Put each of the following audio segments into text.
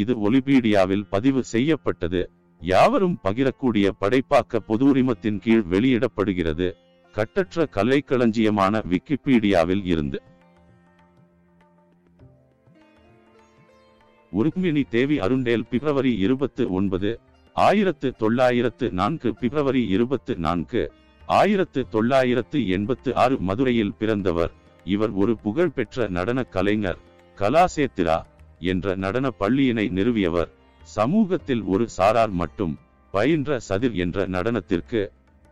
இது ஒலிபீடியாவில் பதிவு செய்யப்பட்டது. யாவரும் பகிரக்கூடிய படைப்பாக்க பொது உரிமத்தின் கீழ் வெளியிடப்படுகிறது. கட்டற்ற கலைக்களஞ்சியமான விக்கிபீடியாவில் இருந்து. உருக்மிணி தேவி அருண்டேல் பிப்ரவரி இருபத்து ஒன்பது ஆயிரத்து தொள்ளாயிரத்து நான்கு பிப்ரவரி இருபத்து நான்கு ஆயிரத்து தொள்ளாயிரத்து எண்பத்து ஆறு மதுரையில் பிறந்தவர். இவர் ஒரு புகழ்பெற்ற நடன கலைஞர். கலாசேத்திரா. என்ற நடன பள்ளியினை நிறுவியவர். சமூகத்தில் ஒரு சாரார் மட்டும் பயின்ற சதிர் என்ற நடனத்திற்கு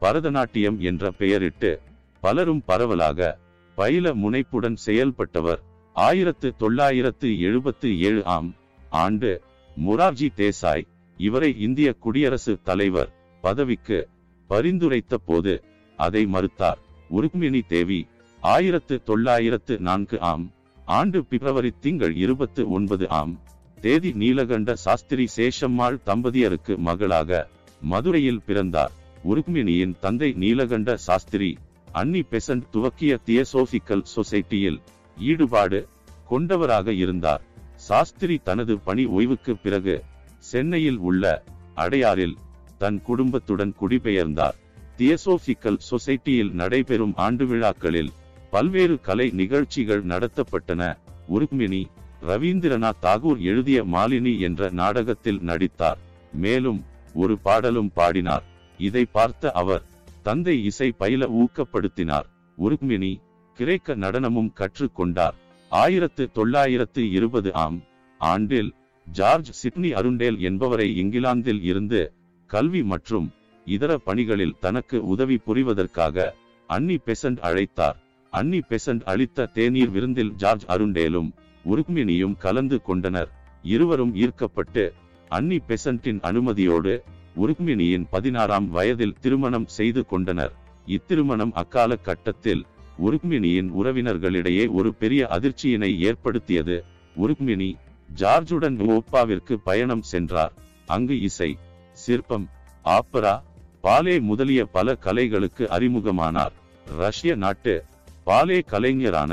பரதநாட்டியம் என்ற பெயரிட்டு பலரும் பரவலாக பயில முனைப்புடன் செயல்பட்டவர். ஆயிரத்து தொள்ளாயிரத்து எழுபத்து ஏழு ஆம் ஆண்டு மொரார்ஜி தேசாய் இவரை இந்திய குடியரசு தலைவர் பதவிக்கு பரிந்துரைத்த போது அதை மறுத்தார். உருக்மிணி தேவி ஆயிரத்து தொள்ளாயிரத்து நான்கு ஆம் ஆண்டு பிப்ரவரி திங்கள் இருபத்து ஒன்பது ஆம் தேதி நீலகண்ட சாஸ்திரி சேஷம்மாள் தம்பதியருக்கு மகளாக மதுரையில் பிறந்தார். உருக்மிணியின் தந்தை நீலகண்ட சாஸ்திரி அன்னி பெசன்ட் துவக்கிய தியசோபிக்கல் சொசைட்டியில் ஈடுபாடு கொண்டவராக இருந்தார். சாஸ்திரி தனது பணி ஓய்வுக்கு பிறகு சென்னையில் உள்ள அடையாறில் தன் குடும்பத்துடன் குடிபெயர்ந்தார். தியசோபிக்கல் சொசைட்டியில் நடைபெறும் ஆண்டு விழாக்களில் பல்வேறு கலை நிகழ்ச்சிகள் நடத்தப்பட்டன. உருக்மிணி ரவீந்திரநாத் தாகூர் எழுதிய மாலினி என்ற நாடகத்தில் நடித்தார். மேலும் ஒரு பாடலும் பாடினார். இதை பார்த்த அவர் தந்தை இசை பயில ஊக்கப்படுத்தினார். உருக்மிணி கிரேக்க நடனமும் கற்றுக்கொண்டார். ஆயிரத்து தொள்ளாயிரத்து இருபது ஆம் ஆண்டில் ஜார்ஜ் சிட்னி அருண்டேல் என்பவரை இங்கிலாந்தில் இருந்து கல்வி மற்றும் இதர பணிகளில் தனக்கு உதவி புரிவதற்காக அன்னி பெசன்ட் அழைத்தார். அன்னி பெசன்ட் அளித்த தேநீர் விருந்தில் ஜார்ஜ் அருண்டேலும் உருக்மிணியும் கலந்து கொண்டனர். இருவரும் ஈர்க்கப்பட்டு அன்னி பெசன்ட்டின் அனுமதியோடு உருக்மிணியின் பதினாறாம் வயதில் திருமணம் செய்து கொண்டனர். இத்திருமணம் அக்கால கட்டத்தில் உருக்மிணியின் உறவினர்களிடையே ஒரு பெரிய அதிர்ச்சியினை ஏற்படுத்தியது. உருக்மிணி ஜார்ஜுடன் ஓப்பாவிற்கு பயணம் சென்றார். அங்கு இசை சிற்பம் ஆப்பரா பாலே முதலிய பல கலைகளுக்கு அறிமுகமானார். ரஷ்ய நாட்டு பாலே கலைஞரான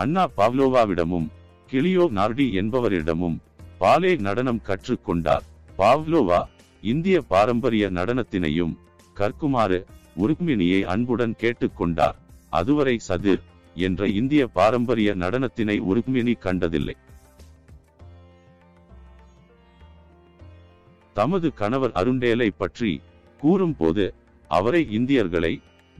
அண்ணா பாவ்லோவாவிடமும் கிளியோ நார்டி என்பவரிடமும் பாலே நடனம் கற்றுக்கொண்டார். பாவ்லோவா இந்திய பாரம்பரிய நடனத்தினையும் கற்குமாறு உருக்மிணியை அன்புடன் கேட்டுக்கொண்டார். அதுவரை சதிர் என்ற இந்திய பாரம்பரிய நடனத்தினை உருக்மிணி கண்டதில்லை. தமது கணவர் அருண்டேலை பற்றி கூறும்போது அவரை இந்தியர்களை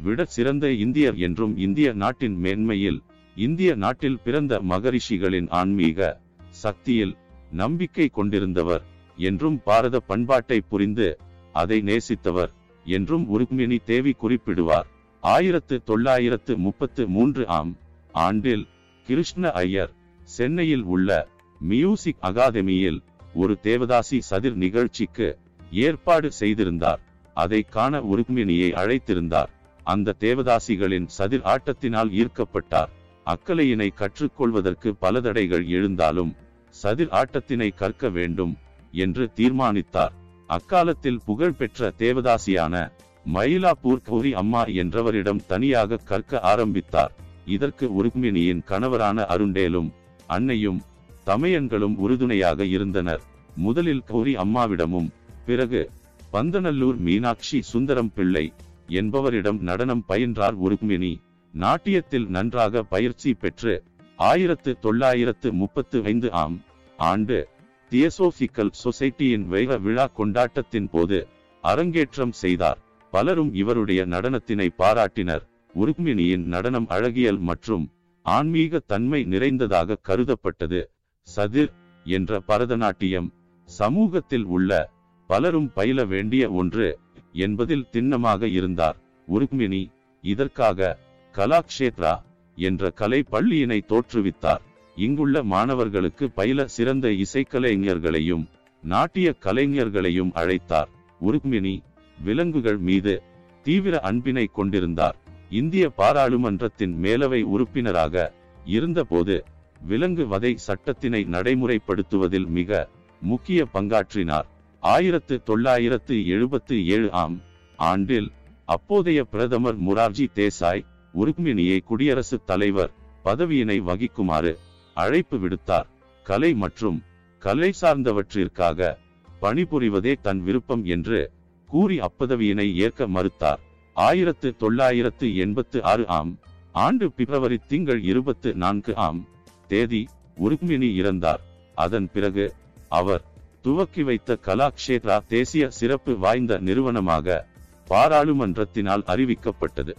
விட சிறந்த இந்தியர் என்றும் இந்திய நாட்டின் மேன்மையில் இந்திய நாட்டில் பிறந்த மகரிஷிகளின் ஆன்மீக சக்தியில் நம்பிக்கை கொண்டிருந்தவர் என்றும் பாரத பண்பாட்டை புரிந்து அதை நேசித்தவர் என்றும் உருக்மிணி தேவி குறிப்பிடுவார். ஆயிரத்து தொள்ளாயிரத்து முப்பத்து மூன்று ஆம் ஆண்டில் கிருஷ்ண ஐயர் சென்னையில் உள்ள மியூசிக் அகாதமியில் ஒரு தேவதாசி சதிர் நிகழ்ச்சிக்கு ஏற்பாடு செய்திருந்தார். அதை காண உருக்மிணியை அழைத்திருந்தார். அந்த தேவதாசிகளின் சதிர் ஆட்டத்தினால் ஈர்க்கப்பட்டார். அக்கலையினை கற்றுக்கொள்வதற்கு பல தடைகள் எழுந்தாலும் சதிர் ஆட்டத்தினை கற்க வேண்டும் என்று தீர்மானித்தார். அக்காலத்தில் புகழ்பெற்ற தேவதாசியான மயிலாப்பூர் கௌரி அம்மா என்றவரிடம் தனியாக கற்க ஆரம்பித்தார். இதற்கு உருக்மிணியின் கணவரான அருண்டேலும் அன்னையும் தமையன்களும் உறுதுணையாக இருந்தனர். முதலில் கௌரி அம்மாவிடமும் பிறகு பந்தநல்லூர் மீனாட்சி சுந்தரம் பிள்ளை என்பவரிடம் நடனம் பயின்றார் உருக்மிணி. நாட்டியத்தில் நன்றாக பயிற்சி பெற்று ஆயிரத்து தொள்ளாயிரத்து முப்பத்து ஐந்து ஆம் ஆண்டு தியசோபிக்கல் சொசைட்டியின் வைர விழா கொண்டாட்டத்தின் போது அரங்கேற்றம் செய்தார். பலரும் இவருடைய நடனத்தினை பாராட்டினர். உருக்மிணியின் நடனம் அழகியல் மற்றும் ஆன்மீக தன்மை நிறைந்ததாக கருதப்பட்டது. சதிர் என்ற பரதநாட்டியம் சமூகத்தில் உள்ள பலரும் பயில வேண்டிய ஒன்று என்பதில் திண்ணமாக இருந்தார். உருக்மிணி இதற்காக கலாக்ஷேத்ரா என்ற கலை பள்ளியினை தோற்றுவித்தார். இங்குள்ள மாணவர்களுக்கு பயில சிறந்த இசைக்கலைஞர்களையும் நாட்டிய கலைஞர்களையும் அழைத்தார். உருக்மிணி விலங்குகள் மீது தீவிர அன்பினை கொண்டிருந்தார். இந்திய பாராளுமன்றத்தின் மேலவை உறுப்பினராக இருந்தபோது விலங்கு வதை சட்டத்தினை நடைமுறைப்படுத்துவதில் மிக முக்கிய பங்காற்றினார். ஆயிரத்து தொள்ளாயிரத்து எழுபத்து ஏழு ஆம் ஆண்டில் அப்போதைய பிரதமர் முரார்ஜி தேசாய் உருக்மிணியை குடியரசுத் தலைவர் பதவியினை வகிக்குமாறு அழைப்பு விடுத்தார். கலை மற்றும் கலை சார்ந்தவற்றிற்காக பணிபுரிவதே தன் விருப்பம் என்று கூறி அப்பதவியினை ஏற்க மறுத்தார். ஆயிரத்து தொள்ளாயிரத்து எண்பத்து ஆறு ஆம் ஆண்டு பிப்ரவரி திங்கள் இருபத்து நான்கு ஆம் தேதி உருக்மிணி இறந்தார். அதன் பிறகு அவர் துவக்கி வைத்த கலாக்ஷேத்ரா தேசிய சிறப்பு வாய்ந்த நிறுவனமாக பாராளுமன்றத்தினால் அறிவிக்கப்பட்டது.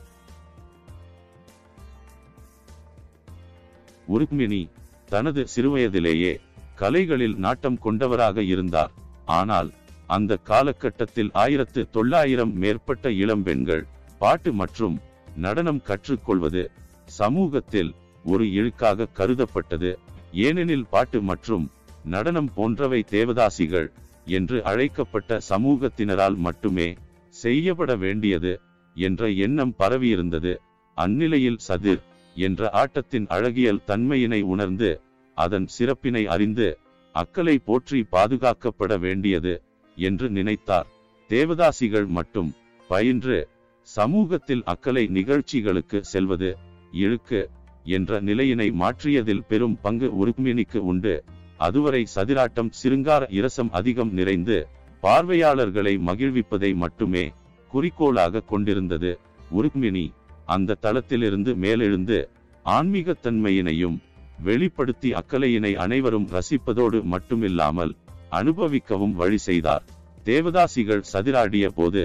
உருக்மிணி தனது சிறுவயதிலேயே கலைகளில் நாட்டம் கொண்டவராக இருந்தார். ஆனால் அந்த காலகட்டத்தில் ஆயிரத்து தொள்ளாயிரம் மேற்பட்ட இளம்பெண்கள் பாட்டு மற்றும் நடனம் கற்றுக்கொள்வது சமூகத்தில் ஒரு இழுக்காக கருதப்பட்டது. ஏனெனில் பாட்டு மற்றும் நடனம் போன்றவை தேவதாசிகள் என்று அழைக்கப்பட்ட சமூகத்தினரால் மட்டுமே செய்யப்பட வேண்டியது என்ற எண்ணம் பரவியிருந்தது. அந்நிலையில் சதிர் என்ற ஆட்டத்தின் அழகியல் தன்மையினை உணர்ந்து அதன் சிறப்பினை அறிந்து அக்களை போற்றி பாதுகாக்கப்பட வேண்டியது என்று நினைத்தார். தேவதாசிகள் மட்டும் பயின்று சமூகத்தில் அக்கலை நிகழ்ச்சிகளுக்கு செல்வது இழுக்கு என்ற நிலையினை மாற்றியதில் பெரும் பங்கு உருக்மினிக்கு உண்டு. அதுவரை சதிராட்டம் சிருங்கார இரசம் அதிகம் நிறைந்து பார்வையாளர்களை மகிழ்விப்பதை மட்டுமே குறிக்கோளாக கொண்டிருந்தது. உருக்மிணி அந்த தளத்திலிருந்து மேலெழுந்து ஆன்மீகத்தன்மையினையும் வெளிப்படுத்தி அக்கலையினை அனைவரும் ரசிப்பதோடு மட்டுமில்லாமல் அனுபவிக்கவும் வழி செய்தார். தேவதாசிகள் சதிராடிய போது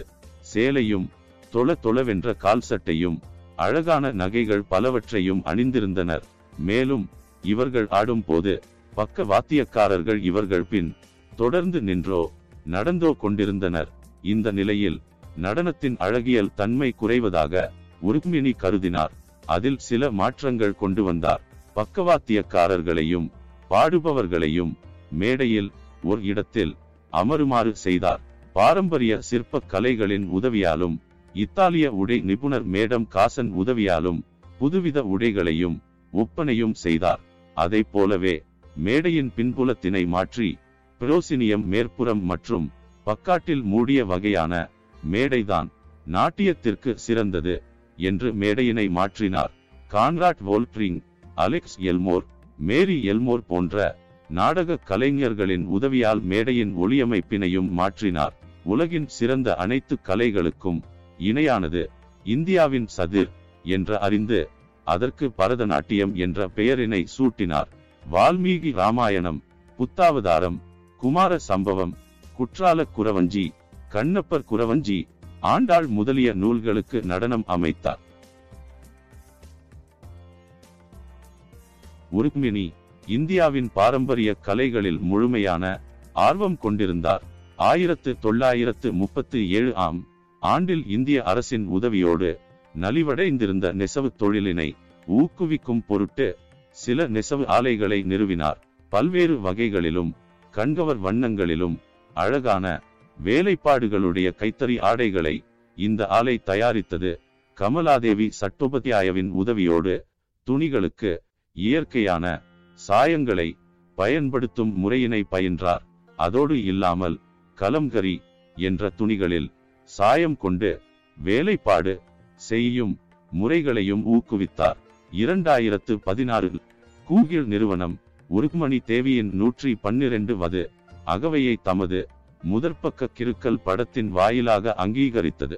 சேலையும் தொள தொளவென்ற கால் சட்டையும் அழகான நகைகள் பலவற்றையும் அணிந்திருந்தனர். மேலும் இவர்கள் ஆடும் போது பக்க வாத்தியக்காரர்கள் இவர்கள் பின் தொடர்ந்து நின்றோ நடந்தோ கொண்டிருந்தனர். இந்த நிலையில் நடனத்தின் அழகியல் தன்மை குறைவதாக உருக்மிணி கருதினார். அதில் சில மாற்றங்கள் கொண்டு வந்தார். பக்கவாத்தியக்காரர்களையும் பாடுபவர்களையும் மேடையில் ஒரு இடத்தில் அமருமாறு செய்தார். பாரம்பரிய சிற்ப கலைகளின் உதவியாலும் இத்தாலிய உடை நிபுணர் மேடம் காசன் உதவியாலும் புதுவித உடைகளையும் ஒப்பனையும் செய்தார். அதை போலவே மேடையின் பின்புலத்தினை மாற்றி பிரோசினியம் மேற்புறம் மற்றும் பக்காட்டில் மூடிய வகையான மேடைதான் நாட்டியத்திற்கு சிறந்தது என்று மேடையினை மாற்றினார். Conrad வோல்ட்ரிங் Alex Elmore Mary Elmore போன்ற நாடக கலைஞர்களின் உதவியால் மேடையின் ஒளியமைப்பினையும் மாற்றினார். உலகின் சிறந்த அனைத்து கலைகளுக்கும் இணையானது இந்தியாவின் சதிர் என்ற அறிந்து அதற்கு பரதநாட்டியம் என்ற பெயரினை சூட்டினார். வால்மீகி ராமாயணம் புத்தாவதாரம் குமார சம்பவம் குற்றால குரவஞ்சி கண்ணப்பர் குரவஞ்சி ஆண்டாள் முதலிய நூல்களுக்கு நடனம் அமைத்தார். உருக்மிணி இந்தியாவின் பாரம்பரிய கலைகளில் முழுமையான ஆர்வம் கொண்டிருந்தார். ஆயிரத்து தொள்ளாயிரத்து முப்பத்தி ஏழு ஆம் ஆண்டில் இந்திய அரசின் உதவியோடு நலிவடைந்திருந்த நெசவு தொழிலினை ஊக்குவிக்கும் பொருட்டு சில நெசவு ஆலைகளை நிறுவினார். பல்வேறு வகைகளிலும் கண்கவர் வண்ணங்களிலும் அழகான வேலைப்பாடுகளுடைய கைத்தறி ஆடைகளை இந்த ஆலை தயாரித்தது. கமலாதேவி சட்டோபத்தியாயவின் உதவியோடு துணிகளுக்கு இயற்கையான சாயங்களை பயன்படுத்தும் முறையினை பயின்றார். அதோடு இல்லாமல் கலம்கரி என்ற துணிகளில் சாயம் கொண்டு வேலைப்பாடு செய்யும் முறைகளையும் ஊக்குவித்தார். இரண்டாயிரத்து பதினாறு கூகிள் நிறுவனம் உருக்மணி தேவியின் நூற்றி பன்னிரண்டு வது அகவையை தமது முதற்பக்க கிருக்கல் படத்தின் வாயிலாக அங்கீகரித்தது.